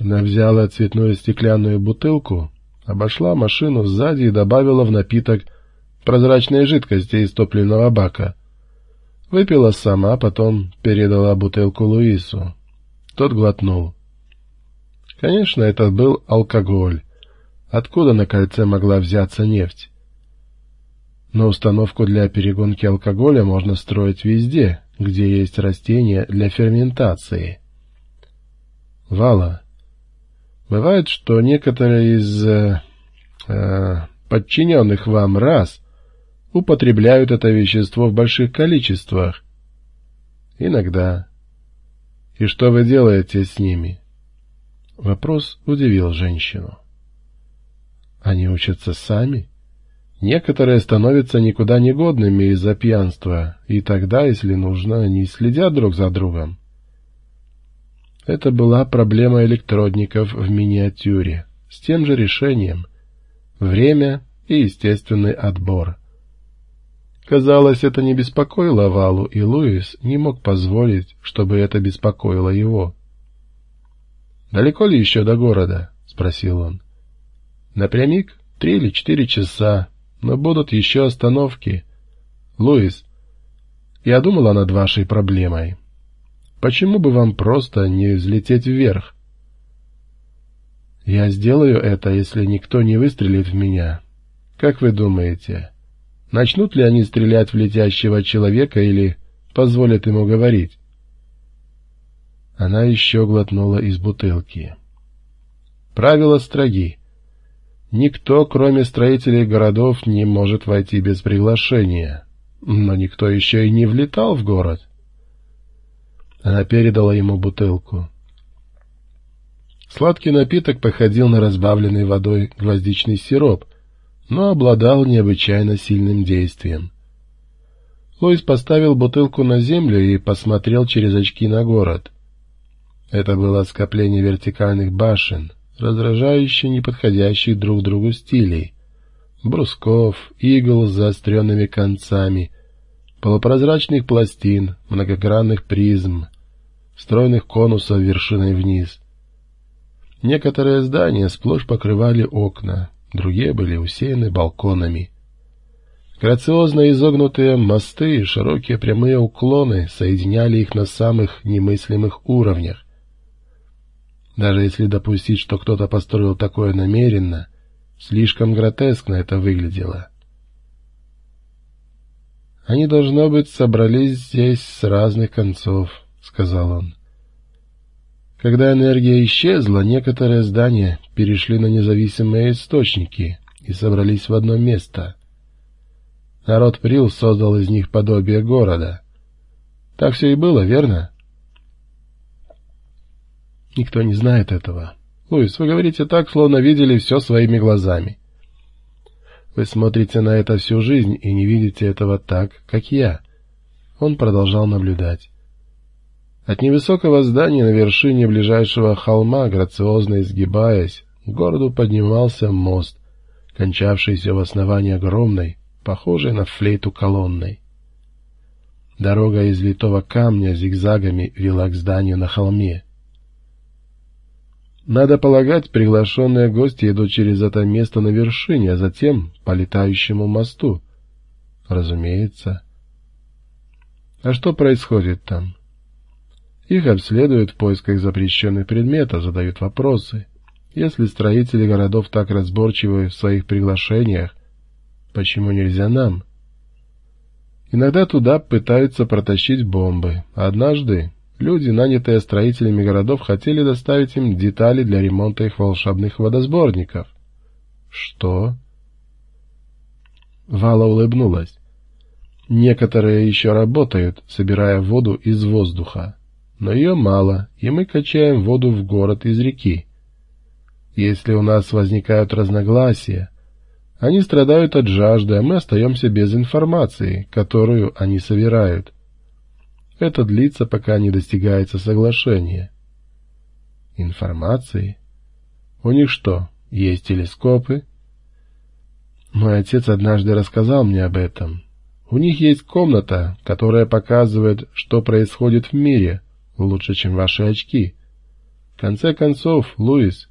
Она взяла цветную стеклянную бутылку, обошла машину сзади и добавила в напиток прозрачной жидкости из топливного бака. Выпила сама, потом передала бутылку Луису. Тот глотнул. Конечно, это был алкоголь. Откуда на кольце могла взяться нефть? Но установку для перегонки алкоголя можно строить везде, где есть растения для ферментации. Вала. Бывает, что некоторые из э, э, подчиненных вам рас употребляют это вещество в больших количествах. Иногда. И что вы делаете с ними? Вопрос удивил женщину. Они учатся сами? Некоторые становятся никуда негодными из-за пьянства, и тогда, если нужно, они следят друг за другом. Это была проблема электродников в миниатюре, с тем же решением. Время и естественный отбор. Казалось, это не беспокоило Валу, и Луис не мог позволить, чтобы это беспокоило его. «Далеко ли еще до города?» — спросил он. «Напрямик три или четыре часа, но будут еще остановки. Луис, я думала над вашей проблемой. Почему бы вам просто не взлететь вверх?» «Я сделаю это, если никто не выстрелит в меня. Как вы думаете?» Начнут ли они стрелять в летящего человека или позволят ему говорить? Она еще глотнула из бутылки. Правила строги. Никто, кроме строителей городов, не может войти без приглашения. Но никто еще и не влетал в город. Она передала ему бутылку. Сладкий напиток походил на разбавленный водой гвоздичный сироп, но обладал необычайно сильным действием. Лоис поставил бутылку на землю и посмотрел через очки на город. Это было скопление вертикальных башен, раздражающе неподходящих друг другу стилей, брусков, игл с заостренными концами, полупрозрачных пластин, многогранных призм, стройных конусов вершиной вниз. Некоторые здания сплошь покрывали окна, другие были усеяны балконами. Грациозно изогнутые мосты и широкие прямые уклоны соединяли их на самых немыслимых уровнях. Даже если допустить, что кто-то построил такое намеренно, слишком гротескно это выглядело. «Они, должно быть, собрались здесь с разных концов», — сказал он. Когда энергия исчезла, некоторые здания перешли на независимые источники и собрались в одно место. Народ Прил создал из них подобие города. Так все и было, верно? Никто не знает этого. Луис, вы говорите так, словно видели все своими глазами. Вы смотрите на это всю жизнь и не видите этого так, как я. Он продолжал наблюдать. От невысокого здания на вершине ближайшего холма, грациозно изгибаясь, к городу поднимался мост, кончавшийся в основании огромной, похожей на флейту колонной. Дорога из литого камня зигзагами вела к зданию на холме. Надо полагать, приглашенные гости идут через это место на вершине, а затем по летающему мосту. Разумеется. А что происходит там? Их обследуют в поисках запрещенных предметов, задают вопросы. Если строители городов так разборчивы в своих приглашениях, почему нельзя нам? Иногда туда пытаются протащить бомбы. Однажды люди, нанятые строителями городов, хотели доставить им детали для ремонта их волшебных водосборников. Что? Вала улыбнулась. Некоторые еще работают, собирая воду из воздуха но ее мало, и мы качаем воду в город из реки. Если у нас возникают разногласия, они страдают от жажды, а мы остаемся без информации, которую они собирают. Это длится, пока не достигается соглашение. Информации? У них что, есть телескопы? Мой отец однажды рассказал мне об этом. У них есть комната, которая показывает, что происходит в мире — лучше, чем ваши очки. В конце концов, Луис,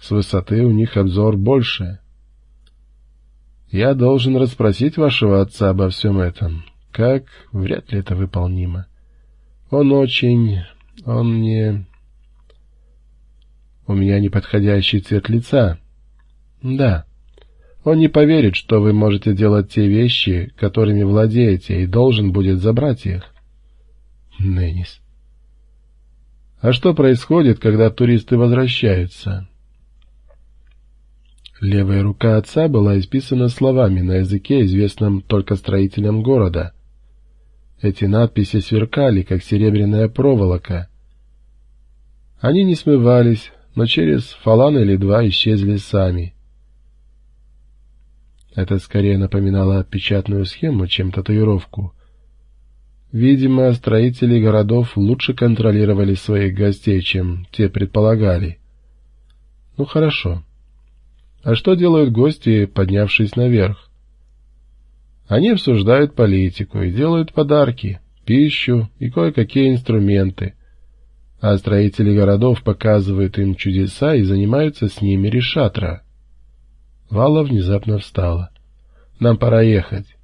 с высоты у них обзор больше. Я должен расспросить вашего отца обо всем этом. Как? Вряд ли это выполнимо. Он очень... он не... У меня неподходящий цвет лица. Да. Он не поверит, что вы можете делать те вещи, которыми владеете, и должен будет забрать их. Неннис. А что происходит, когда туристы возвращаются? Левая рука отца была исписана словами на языке, известном только строителям города. Эти надписи сверкали, как серебряная проволока. Они не смывались, но через фалан или два исчезли сами. Это скорее напоминало печатную схему, чем татуировку. Видимо, строители городов лучше контролировали своих гостей, чем те предполагали. Ну хорошо. А что делают гости, поднявшись наверх? Они обсуждают политику и делают подарки, пищу и кое-какие инструменты — а строители городов показывают им чудеса и занимаются с ними решатра. Вала внезапно встала. «Нам пора ехать».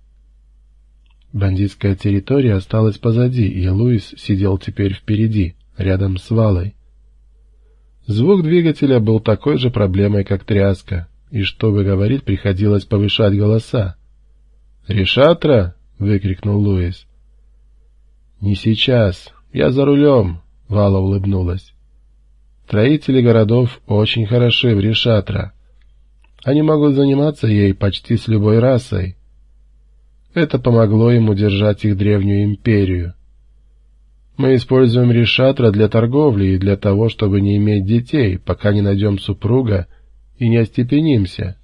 Бандитская территория осталась позади, и Луис сидел теперь впереди, рядом с Валой. Звук двигателя был такой же проблемой, как тряска, и чтобы говорить, приходилось повышать голоса. «Решатра!» — выкрикнул Луис. «Не сейчас. Я за рулем. Вала улыбнулась. Строители городов очень хороши в Решатра. Они могут заниматься ей почти с любой расой. Это помогло им удержать их древнюю империю. Мы используем Решатра для торговли и для того, чтобы не иметь детей, пока не найдем супруга и не остепенимся.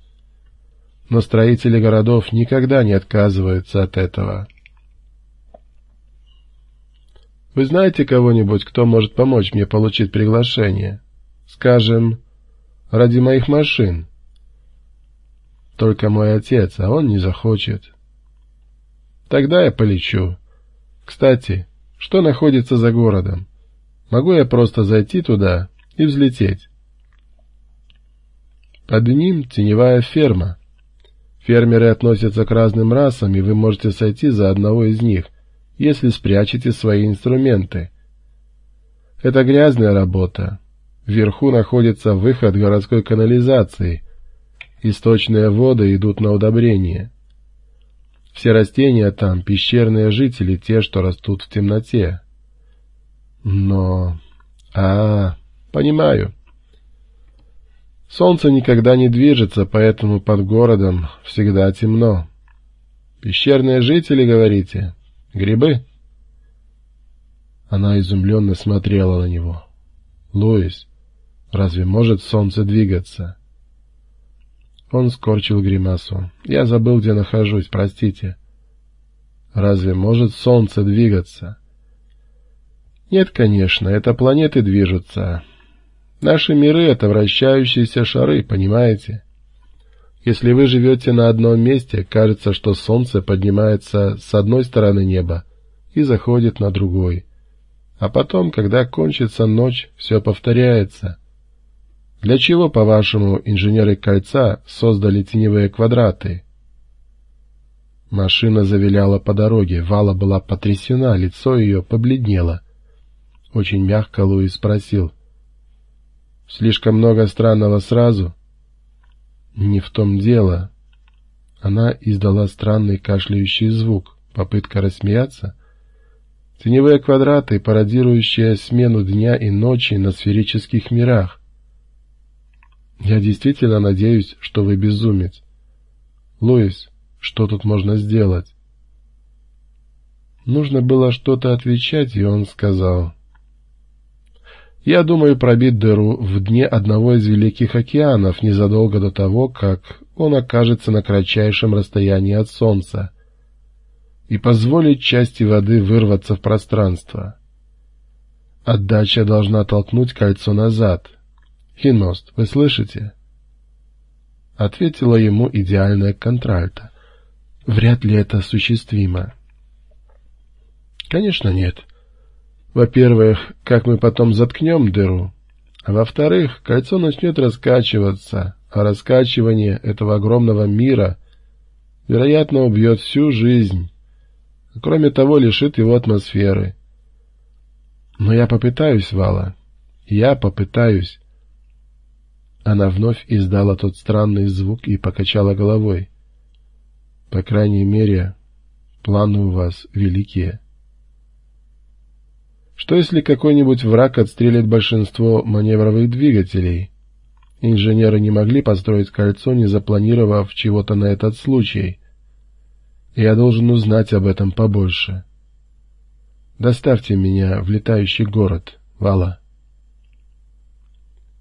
Но строители городов никогда не отказываются от этого. Вы знаете кого-нибудь, кто может помочь мне получить приглашение? Скажем, ради моих машин. Только мой отец, а он не захочет. Тогда я полечу. Кстати, что находится за городом? Могу я просто зайти туда и взлететь? Под ним теневая ферма. Фермеры относятся к разным расам, и вы можете сойти за одного из них — если спрячете свои инструменты. Это грязная работа. Вверху находится выход городской канализации. Источные воды идут на удобрение. Все растения там — пещерные жители, те, что растут в темноте. Но... А, понимаю. Солнце никогда не движется, поэтому под городом всегда темно. Пещерные жители, говорите? Грибы?» Она изумленно смотрела на него. «Луис, разве может солнце двигаться?» Он скорчил гримасу. «Я забыл, где нахожусь, простите». «Разве может солнце двигаться?» «Нет, конечно, это планеты движутся. Наши миры — это вращающиеся шары, понимаете?» Если вы живете на одном месте, кажется, что солнце поднимается с одной стороны неба и заходит на другой. А потом, когда кончится ночь, все повторяется. Для чего, по-вашему, инженеры кольца создали теневые квадраты? Машина завиляла по дороге, Вала была потрясена, лицо ее побледнело. Очень мягко Луис спросил. «Слишком много странного сразу?» Не в том дело. Она издала странный кашляющий звук. Попытка рассмеяться. Теневые квадраты, пародирующие смену дня и ночи на сферических мирах. Я действительно надеюсь, что вы безумец. Луис, что тут можно сделать? Нужно было что-то отвечать, и он сказал... Я думаю пробить дыру в дне одного из великих океанов незадолго до того, как он окажется на кратчайшем расстоянии от Солнца, и позволить части воды вырваться в пространство. Отдача должна толкнуть кольцо назад. Хиност, вы слышите? Ответила ему идеальная контральта. Вряд ли это осуществимо. Конечно, нет. Во-первых, как мы потом заткнем дыру? А во-вторых, кольцо начнет раскачиваться, а раскачивание этого огромного мира, вероятно, убьет всю жизнь. Кроме того, лишит его атмосферы. Но я попытаюсь, Вала. Я попытаюсь. Она вновь издала тот странный звук и покачала головой. По крайней мере, планы у вас великие. Что если какой-нибудь враг отстрелит большинство маневровых двигателей? Инженеры не могли построить кольцо, не запланировав чего-то на этот случай. Я должен узнать об этом побольше. Доставьте меня в летающий город, Вала.